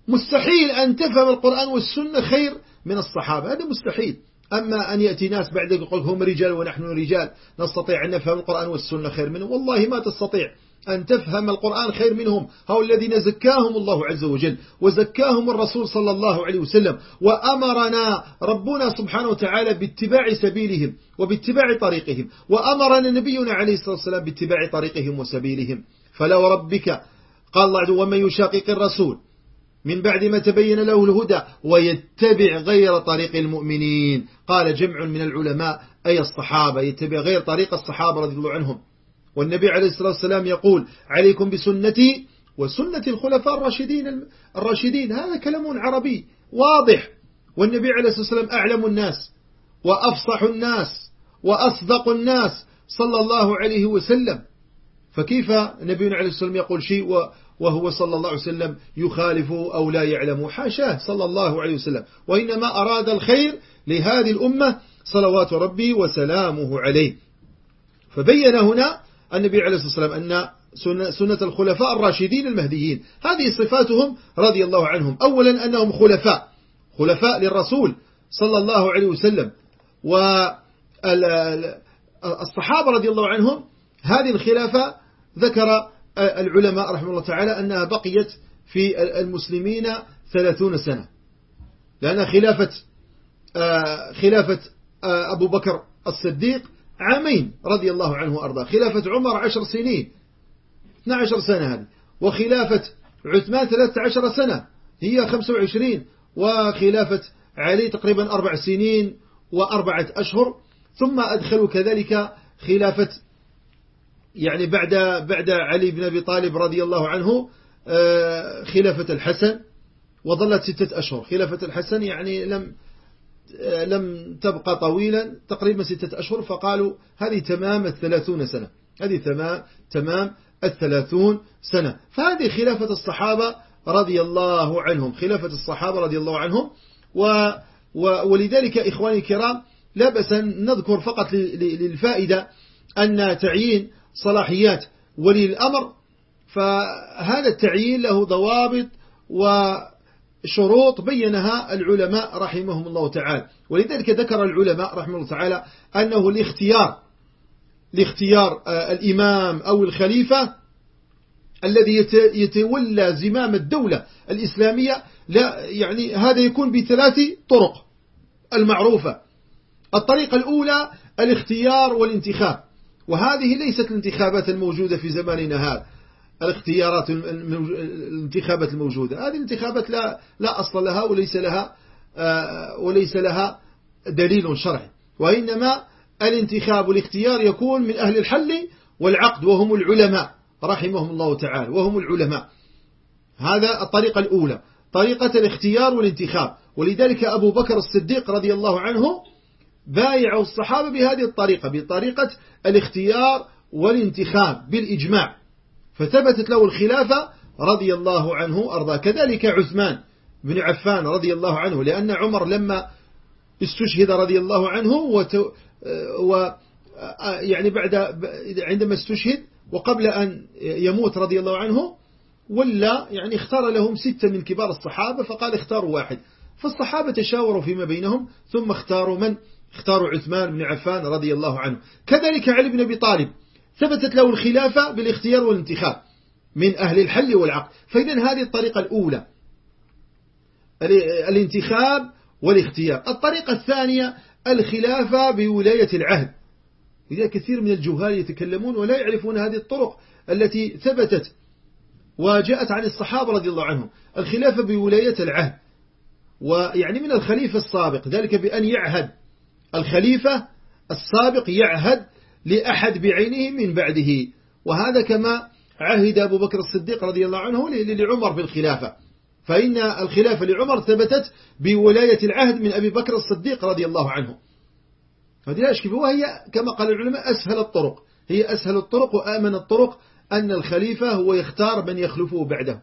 مستحيل أن تفهم القرآن والسنة خير من الصحابة هذا مستحيل. أما أن يأتي ناس بعد يقول هم رجال ونحن رجال نستطيع أن نفهم القرآن والسنة خير منهم. والله ما تستطيع. أن تفهم القرآن خير منهم. هؤلاء الذين زكاهم الله عز وجل وزكاهم الرسول صلى الله عليه وسلم وأمرنا ربنا سبحانه وتعالى باتباع سبيلهم وباتباع طريقهم وأمرنا نبينا عليه الصلاة والسلام باتباع طريقهم وسبيلهم. فلا وربك قال الله عز وجل ومن يشاقق الرسول من بعد ما تبين له الهدى ويتبع غير طريق المؤمنين. قال جمع من العلماء أي الصحابة يتبع غير طريق الصحابة رضي الله عنهم. والنبي عليه الصلاة والسلام يقول عليكم بسنتي وسنة الخلفاء الراشدين الراشدين. هذا كلام عربي واضح. والنبي عليه الصلاة والسلام أعلم الناس وأفصح الناس وأصدق الناس صلى الله عليه وسلم. فكيف نبينا عليه السلام يقول شيء وهو صلى الله عليه وسلم يخالف أو لا يعلم؟ حاشاه صلى الله عليه وسلم. وإنما أراد الخير لهذه الأمة صلوات ربي وسلامه عليه. فبين هنا النبي عليه الصلاة والسلام أن سنة الخلفاء الراشدين المهديين. هذه صفاتهم رضي الله عنهم. أولا أنهم خلفاء. خلفاء للرسول صلى الله عليه وسلم. والصحابة رضي الله عنهم هذه الخلافة ذكر العلماء رحمه الله تعالى أنها بقيت في المسلمين ثلاثون سنة. لأن خلافة خلافة أبو بكر الصديق عامين رضي الله عنه وأرضاه. خلافة عمر عشر سنين. 12 سنة هذه. وخلافة عثمان 13 سنة. هي 25 وخلافة علي تقريبا أربع سنين وأربعة أشهر. ثم أدخلوا كذلك خلافة يعني بعد بعد علي بن أبي طالب رضي الله عنه آه، خلافة الحسن. وظلت ستة أشهر. خلافة الحسن يعني لم لم تبقى طويلا تقريبا ستة أشهر فقالوا هذه تمام الثلاثون سنة. هذه تمام تمام الثلاثون سنة. فهذه خلافة الصحابة رضي الله عنهم خلافة الصحابة رضي الله عنهم. و ولذلك إخواني الكرام لا بأس أن نذكر فقط للفائدة أن تعيين صلاحيات ولي الأمر فهذا التعيين له ضوابط وشروط بينها العلماء رحمهم الله تعالى. ولذلك ذكر العلماء رحمه الله تعالى أنه الاختيار لاختيار آه، الإمام أو الخليفة الذي يتولى زمام الدولة الإسلامية. لا يعني هذا يكون بثلاث طرق المعروفة. الطريقة الأولى الاختيار والانتخاب. وهذه ليست الانتخابات الموجودة في زماننا هذا. الاختيارات الانتخابات الموجودة. هذه الانتخابات لا لا أصل لها وليس لها آه، وليس لها دليل شرعي. وإنما الانتخاب والاختيار يكون من أهل الحل والعقد وهم العلماء رحمهم الله تعالى وهم العلماء. هذا الطريقة الأولى طريقة الاختيار والانتخاب. ولذلك أبو بكر الصديق رضي الله عنه بايعوا الصحابة بهذه الطريقة بطريقة الاختيار والانتخاب بالإجماع. فثبتت له الخلافة رضي الله عنه أرضاه. كذلك عثمان بن عفان رضي الله عنه لأن عمر لما استشهد رضي الله عنه و يعني بعد عندما استشهد وقبل أن يموت رضي الله عنه ولا يعني اختار لهم ستة من كبار الصحابة فقال اختاروا واحد. فالصحابة تشاوروا فيما بينهم ثم اختاروا من؟ اختاروا عثمان بن عفان رضي الله عنه. كذلك علي بن أبي طالب. ثبتت له الخلافة بالاختيار والانتخاب من أهل الحل والعقد. فإذا هذه الطريقة الأولى الانتخاب والاختيار. الطريقة الثانية الخلافة بولاية العهد. إذا كثير من الجهال يتكلمون ولا يعرفون هذه الطرق التي ثبتت وجاءت عن الصحابة رضي الله عنهم. الخلافة بولاية العهد. ويعني من الخليفة السابق ذلك بأن يعهد. الخليفة السابق يعهد لأحد بعينه من بعده. وهذا كما عهد أبو بكر الصديق رضي الله عنه لعمر بالخلافة فإن الخلافة لعمر ثبتت بولاية العهد من أبي بكر الصديق رضي الله عنه. هذه لا أشكي وهي كما قال العلماء أسهل الطرق. هي أسهل الطرق وآمن الطرق أن الخليفة هو يختار من يخلفه بعده.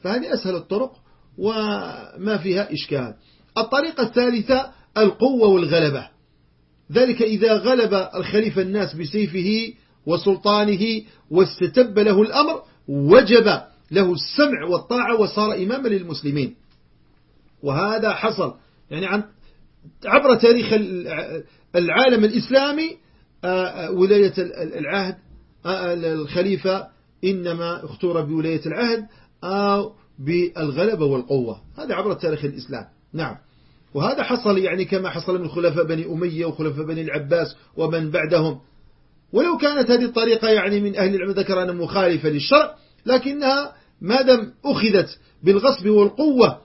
فهذه أسهل الطرق وما فيها إشكال. الطريقة الثالثة القوة والغلبة. ذلك إذا غلب الخليفة الناس بسيفه وسلطانه واستتب له الأمر وجب له السمع والطاعة وصار إماما للمسلمين. وهذا حصل. يعني عن عبر تاريخ العالم الإسلامي آه، آه، ولاية العهد آه، الخليفة إنما اختور بولاية العهد أو بالغلبة والقوة. هذا عبر تاريخ الإسلام. نعم. وهذا حصل يعني كما حصل من خلفاء بني أمية وخلفاء بني العباس ومن بعدهم. ولو كانت هذه الطريقة يعني من أهل العلم ذكر أنها مخالفة للشرع لكنها ما دام أخذت بالغصب والقوة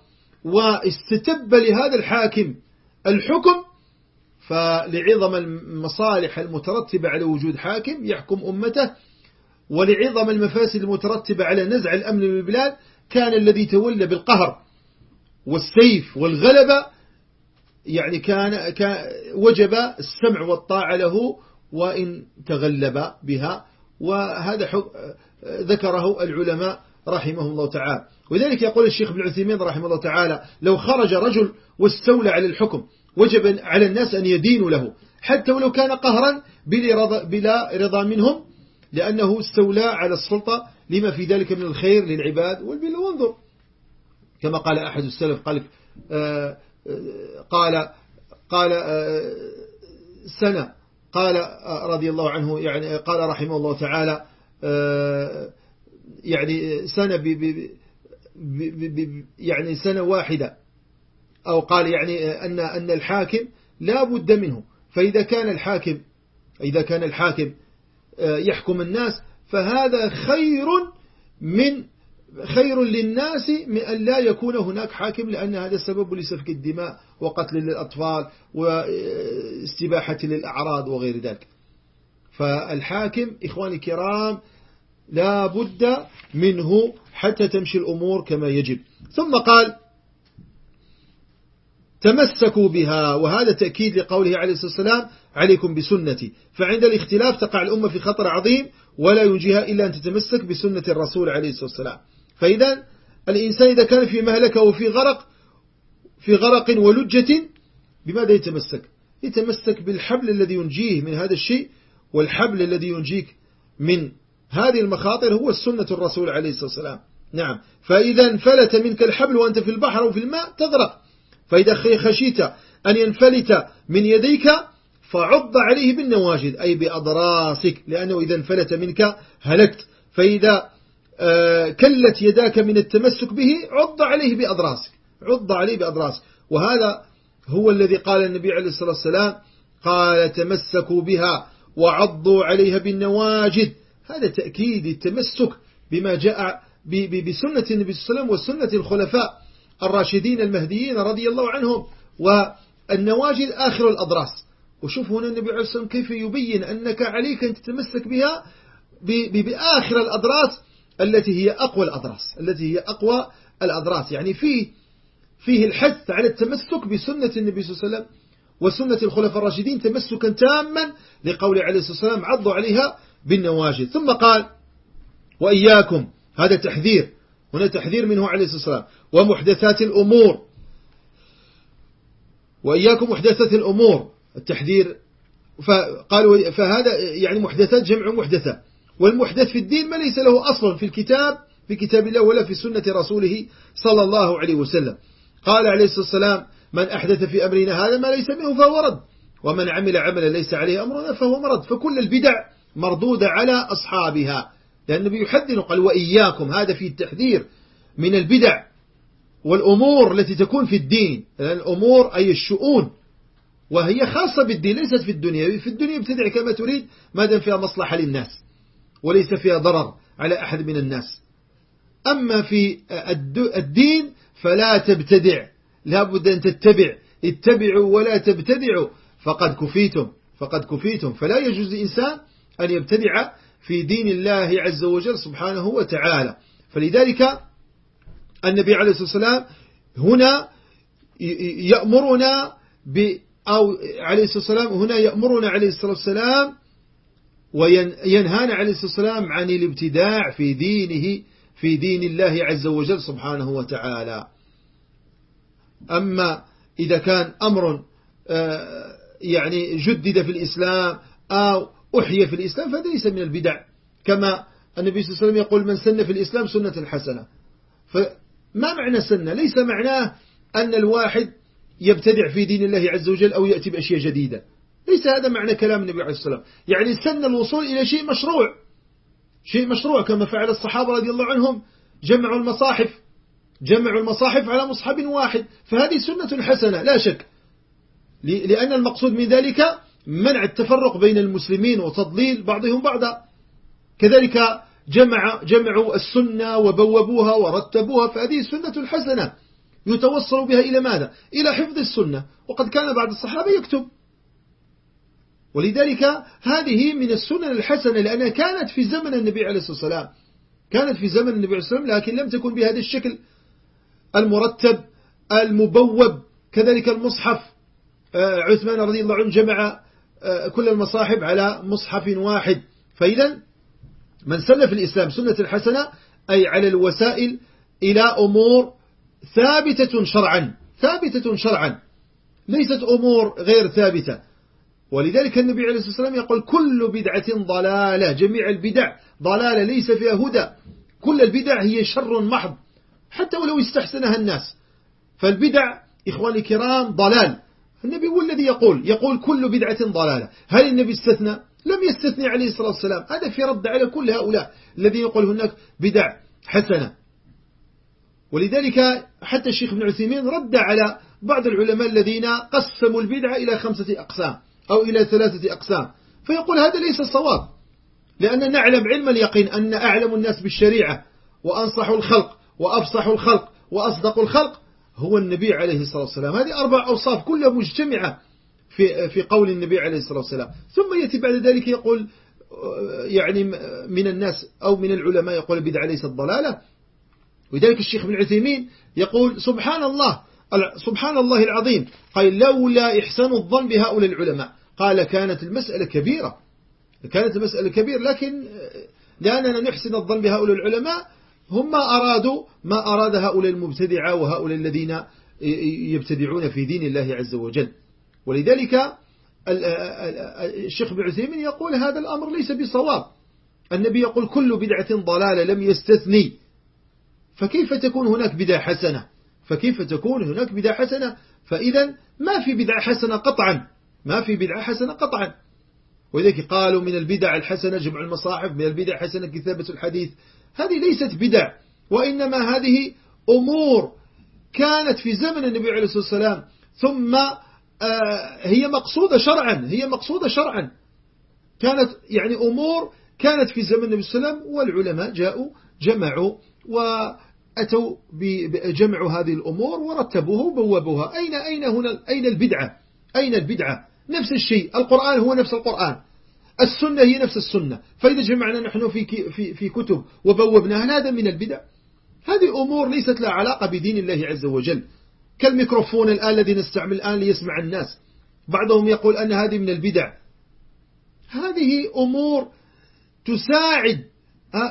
واستتب لهذا الحاكم الحكم فلعظم المصالح المترتبة على وجود حاكم يحكم أمته ولعظم المفاسد المترتبة على نزع الأمن بالبلاد كان الذي تولى بالقهر والسيف والغلبة يعني كان, كان وجب السمع والطاعة له وإن تغلب بها. وهذا ذكره العلماء رحمه الله تعالى. ولذلك يقول الشيخ ابن عثيمين رحمه الله تعالى لو خرج رجل واستولى على الحكم وجب على الناس أن يدينوا له حتى ولو كان قهرا بلا رضا منهم لأنه استولى على السلطة لما في ذلك من الخير للعباد والبل وانظر كما قال أحد السلف قال آه، قال قال آه، سنة. قال رضي الله عنه يعني قال رحمه الله تعالى يعني سنة ب ب يعني سنة واحدة. أو قال يعني أن أن الحاكم لا بد منه. فإذا كان الحاكم إذا كان الحاكم يحكم الناس فهذا خير من خير للناس من أن لا يكون هناك حاكم لأن هذا سبب لسفك الدماء وقتل للأطفال واستباحة للأعراض وغير ذلك. فالحاكم إخواني الكرام لا بد منه حتى تمشي الأمور كما يجب. ثم قال تمسكوا بها وهذا تأكيد لقوله عليه الصلاة والسلام عليكم بسنتي. فعند الاختلاف تقع الأمة في خطر عظيم ولا ينجيها إلا أن تتمسك بسنة الرسول عليه الصلاة والسلام. فإذا الإنسان إذا كان في مهلكة وفي غرق في غرق ولجة بماذا يتمسك؟ يتمسك بالحبل الذي ينجيه من هذا الشيء والحبل الذي ينجيك من هذه المخاطر هو السنة الرسول عليه الصلاة والسلام. نعم. فإذا انفلت منك الحبل وأنت في البحر أو في الماء تغرق. فإذا خشيت أن ينفلت من يديك فعض عليه بالنواجد أي بأضراسك لأنه إذا انفلت منك هلكت. فإذا كلت يداك من التمسك به عض عليه بأضراسك. عض عليه بأضراسك وهذا هو الذي قال النبي عليه الصلاة والسلام قال تمسكوا بها وعضوا عليها بالنواجد هذا تأكيد التمسك بما جاء بسنة النبي صلى الله عليه وسلم وسنة الخلفاء الراشدين المهديين رضي الله عنهم. والنواجد آخر الأضراس. وشوف هنا النبي عليه الصلاة والسلام كيف يبين أنك عليك أن تتمسك بها بآخر الأضراس. التي هي أقوى الأضراس التي هي أقوى الأضراس يعني فيه فيه الحث على التمسك بسنة النبي صلى الله عليه وسلم وسنة الخلفاء الراشدين تمسكا تاما لقول عليه الصلاة والسلام عضوا عليها بالنواجد ثم قال وإياكم هذا تحذير هنا تحذير منه عليه الصلاة والسلام ومحدثات الأمور. وإياكم محدثات الأمور التحذير. فقالوا فهذا يعني محدثات جمع محدثة. والمحدث في الدين ما ليس له أصل في الكتاب في كتاب الله ولا في سنة رسوله صلى الله عليه وسلم. قال عليه الصلاة والسلام من أحدث في أمرنا هذا ما ليس منه فهو رد ومن عمل عملا ليس عليه أمرنا فهو مرد. فكل البدع مردودة على أصحابها. لأن النبي يحذر قال وإياكم. هذا في التحذير من البدع والأمور التي تكون في الدين. الأمور أي الشؤون وهي خاصة بالدين ليست في الدنيا. في الدنيا ابتدع كما تريد ما دام فيها مصلحة للناس. وليس فيها ضرر على أحد من الناس. أما في الدين فلا تبتدع لا بد أن تتبع. اتبعوا ولا تبتدعوا. فقد كفيتم فقد كفيتم. فلا يجوز لإنسان أن يبتدع في دين الله عز وجل سبحانه وتعالى. فلذلك النبي عليه الصلاة والسلام هنا يأمرنا ب أو عليه الصلاة والسلام هنا يأمرنا عليه الصلاة والسلام وينهانا عليه الصلاة والسلام عن الابتداع في دينه في دين الله عز وجل سبحانه وتعالى. أما إذا كان أمر آه، يعني جدد في الإسلام أو أحيى في الإسلام فهذا ليس من البدع. كما النبي صلى الله عليه وسلم يقول من سن في الإسلام سنة حسنة فما معنى سنة؟ ليس معناه أن الواحد يبتدع في دين الله عز وجل أو يأتي بأشياء جديدة. ليس هذا معنى كلام النبي عليه الصلاة والسلام. يعني سن الوصول إلى شيء مشروع. شيء مشروع كما فعل الصحابة رضي الله عنهم. جمعوا المصاحف. جمعوا المصاحف على مصحف واحد. فهذه سنة حسنة لا شك. لأن المقصود من ذلك منع التفرق بين المسلمين وتضليل بعضهم بعضا. كذلك جمع جمعوا السنة وبوبوها ورتبوها فهذه سنة حسنة. يتوصل بها إلى ماذا؟ إلى حفظ السنة. وقد كان بعض الصحابة يكتب. ولذلك هذه من السنن الحسنة لأنها كانت في زمن النبي عليه الصلاة والسلام. كانت في زمن النبي عليه الصلاة والسلام لكن لم تكن بهذا الشكل. المرتب المبوب كذلك المصحف. آه، عثمان رضي الله عنه جمع آه، كل المصاحب على مصحف واحد. فإذا من سن في الإسلام سنة الحسنة أي على الوسائل إلى أمور ثابتة شرعا. ثابتة شرعا. ليست أمور غير ثابتة. ولذلك النبي عليه الصلاة والسلام يقول كل بدعة ضلالة جميع البدع ضلالة ليس فيها هدى. كل البدع هي شر محض حتى ولو استحسنها الناس. فالبدع إخواني الكرام ضلال. النبي هو الذي يقول يقول كل بدعة ضلالة. هل النبي استثنى؟ لم يستثني عليه الصلاة والسلام. هذا في رد على كل هؤلاء الذين يقول هناك بدع حسنة. ولذلك حتى الشيخ ابن عثيمين رد على بعض العلماء الذين قسموا البدعة إلى خمسة أقسام. أو إلى ثلاثة أقسام. فيقول هذا ليس الصواب لأن نعلم علم اليقين أن أعلم الناس بالشريعة وأنصح الخلق وأفصح الخلق وأصدق الخلق هو النبي عليه الصلاة والسلام. هذه أربع أوصاف كلها مجتمعة في في قول النبي عليه الصلاة والسلام. ثم يأتي بعد ذلك يقول يعني من الناس أو من العلماء يقول البدعة ليست ضلالة. ولذلك الشيخ بن عثيمين يقول سبحان الله سبحان الله العظيم. قال لولا إحسان الظن بهؤلاء العلماء. قال كانت المسألة كبيرة. كانت المسألة كبيرة لكن لأننا نحسن الظن بهؤلاء العلماء. هم ما أرادوا ما أراد هؤلاء المبتدعة وهؤلاء الذين يبتدعون في دين الله عز وجل. ولذلك الشيخ بن عثيمين يقول هذا الأمر ليس بصواب. النبي يقول كل بدعة ضلالة لم يستثني. فكيف تكون هناك بدعة حسنة؟ فكيف تكون هناك بدعة حسنة؟ فإذا ما في بدعة حسنة قطعا. ما في بدعة حسنة قطعا. ولذلك قالوا من البدع الحسنة جمع المصاحف من البدع حسنة كتابة الحديث. هذه ليست بدع وإنما هذه أمور كانت في زمن النبي عليه الصلاة والسلام. ثم آه، هي مقصودة شرعا هي مقصودة شرعا. كانت يعني أمور كانت في زمن النبي صلى الله عليه وسلم والعلماء جاءوا جمعوا وأتوا بجمع هذه الأمور ورتبوها وبوبوها أين أين هنا أين البدعة؟ أين البدعة؟ نفس الشيء. القرآن هو نفس القرآن. السنة هي نفس السنة. فإذا جمعنا نحن في في في كتب وبوبناها هذا من البدع. هذه أمور ليست لها علاقة بدين الله عز وجل. كالميكروفون الآن الذي نستعمل الآن ليسمع الناس. بعضهم يقول أن هذه من البدع. هذه أمور تساعد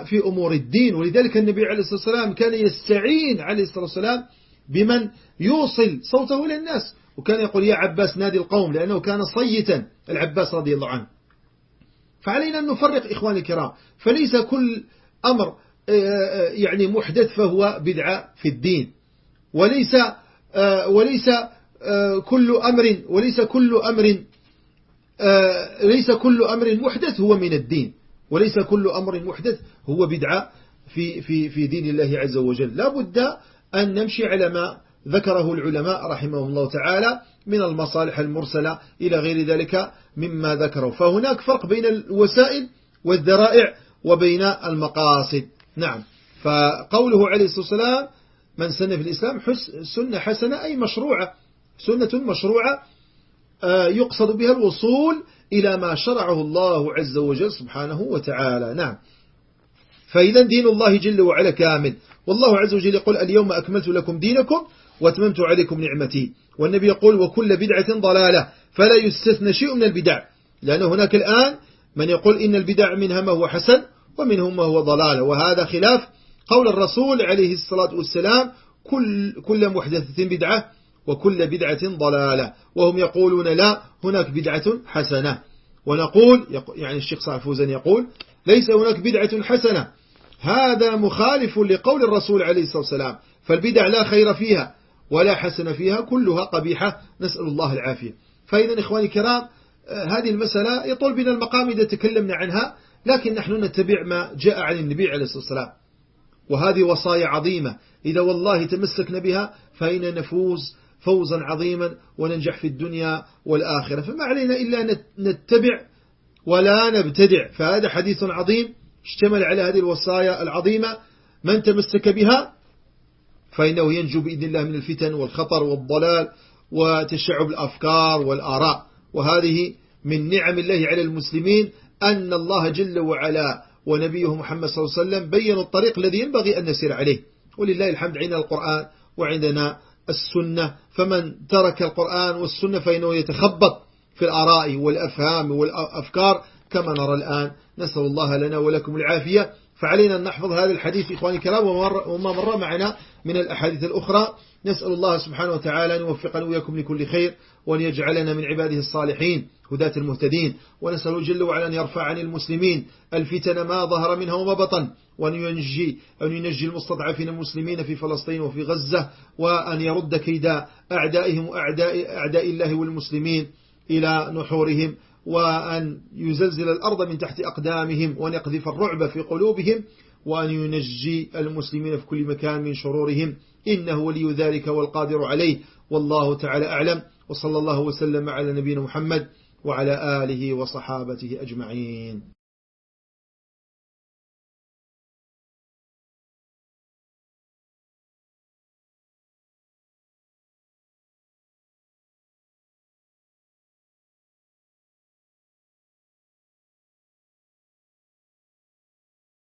في أمور الدين. ولذلك النبي عليه الصلاة والسلام كان يستعين عليه الصلاة والسلام بمن يوصل صوته إلى الناس. وكان يقول يا عباس نادي القوم لأنه كان صيتا العباس رضي الله عنه. فعلينا أن نفرق إخواني الكرام. فليس كل أمر يعني محدث فهو بدعة في الدين. وليس آه، وليس آه، كل أمر وليس كل أمر آه، ليس كل أمر محدث هو من الدين. وليس كل أمر محدث هو بدعة في في في دين الله عز وجل. لا بد أن نمشي على ما ذكره العلماء رحمهم الله تعالى من المصالح المرسلة إلى غير ذلك مما ذكروا. فهناك فرق بين الوسائل والذرائع وبين المقاصد. نعم. فقوله عليه الصلاة والسلام من سن في الإسلام سنة حسنة أي مشروعة سنة مشروعة آه، يقصد بها الوصول إلى ما شرعه الله عز وجل سبحانه وتعالى. نعم. فإذا دين الله جل وعلا كامل. والله عز وجل يقول اليوم أكملت لكم دينكم وأتممت عليكم نعمتي. والنبي يقول وكل بدعة ضلالة فلا يستثنى شيء من البدع. لأن هناك الآن من يقول إن البدع منها ما هو حسن ومنهم ما هو ضلالة. وهذا خلاف قول الرسول عليه الصلاة والسلام كل, كل محدثة بدعة وكل بدعة ضلالة. وهم يقولون لا هناك بدعة حسنة. ونقول يعني الشيخ صالح فوزان يقول ليس هناك بدعة حسنة. هذا مخالف لقول الرسول عليه الصلاة والسلام. فالبدع لا خير فيها ولا حسن فيها كلها قبيحة. نسأل الله العافية. فإذا إخواني الكرام هذه المسألة يطول بنا المقام إذا تكلمنا عنها لكن نحن نتبع ما جاء عن النبي عليه الصلاة والسلام. وهذه وصايا عظيمة. إذا والله تمسكنا بها فإن نفوز فوزا عظيما وننجح في الدنيا والآخرة. فما علينا إلا نتبع ولا نبتدع. فهذا حديث عظيم اشتمل على هذه الوصايا العظيمة. من تمسك بها فإنه ينجو بإذن الله من الفتن والخطر والضلال وتشعب الأفكار والآراء. وهذه من نعم الله على المسلمين أن الله جل وعلا ونبيه محمد صلى الله عليه وسلم بينوا الطريق الذي ينبغي أن نسير عليه. ولله الحمد عندنا القرآن وعندنا السنة فمن ترك القرآن والسنة فإنه يتخبط في الآراء والأفهام والأفكار كما نرى الآن. نسأل الله لنا ولكم العافية. فعلينا أن نحفظ هذا الحديث إخواني الكرام وما مر معنا من الأحاديث الأخرى. نسأل الله سبحانه وتعالى أن يوفقنا وياكم لكل خير وأن يجعلنا من عباده الصالحين هداة المهتدين. ونسأل جل وعلا أن يرفع عن المسلمين الفتن ما ظهر منها وما بطن وأن ينجي, أن ينجي المستضعفين المسلمين في فلسطين وفي غزة وأن يرد كيد أعدائهم وأعداء أعداء الله والمسلمين إلى نحورهم. وأن يزلزل الأرض من تحت أقدامهم وأن يقذف الرعب في قلوبهم وأن ينجي المسلمين في كل مكان من شرورهم. إنه ولي ذلك والقادر عليه. والله تعالى أعلم. وصلى الله وسلم على نبينا محمد وعلى آله وصحابته أجمعين.